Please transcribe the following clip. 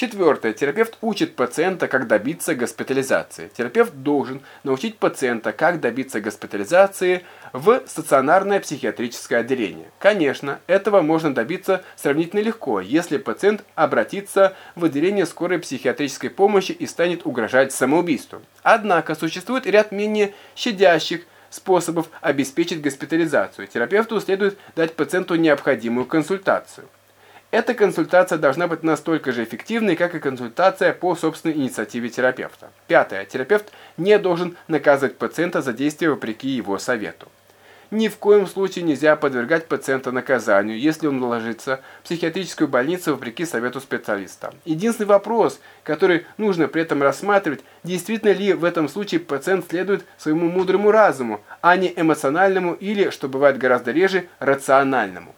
Четвертое. Терапевт учит пациента, как добиться госпитализации. Терапевт должен научить пациента, как добиться госпитализации в стационарное психиатрическое отделение. Конечно, этого можно добиться сравнительно легко, если пациент обратится в отделение скорой психиатрической помощи и станет угрожать самоубийством. Однако существует ряд менее щадящих способов обеспечить госпитализацию. Терапевту следует дать пациенту необходимую консультацию. Эта консультация должна быть настолько же эффективной, как и консультация по собственной инициативе терапевта. Пятое. Терапевт не должен наказывать пациента за действия вопреки его совету. Ни в коем случае нельзя подвергать пациента наказанию, если он ложится в психиатрическую больницу вопреки совету специалиста. Единственный вопрос, который нужно при этом рассматривать, действительно ли в этом случае пациент следует своему мудрому разуму, а не эмоциональному или, что бывает гораздо реже, рациональному.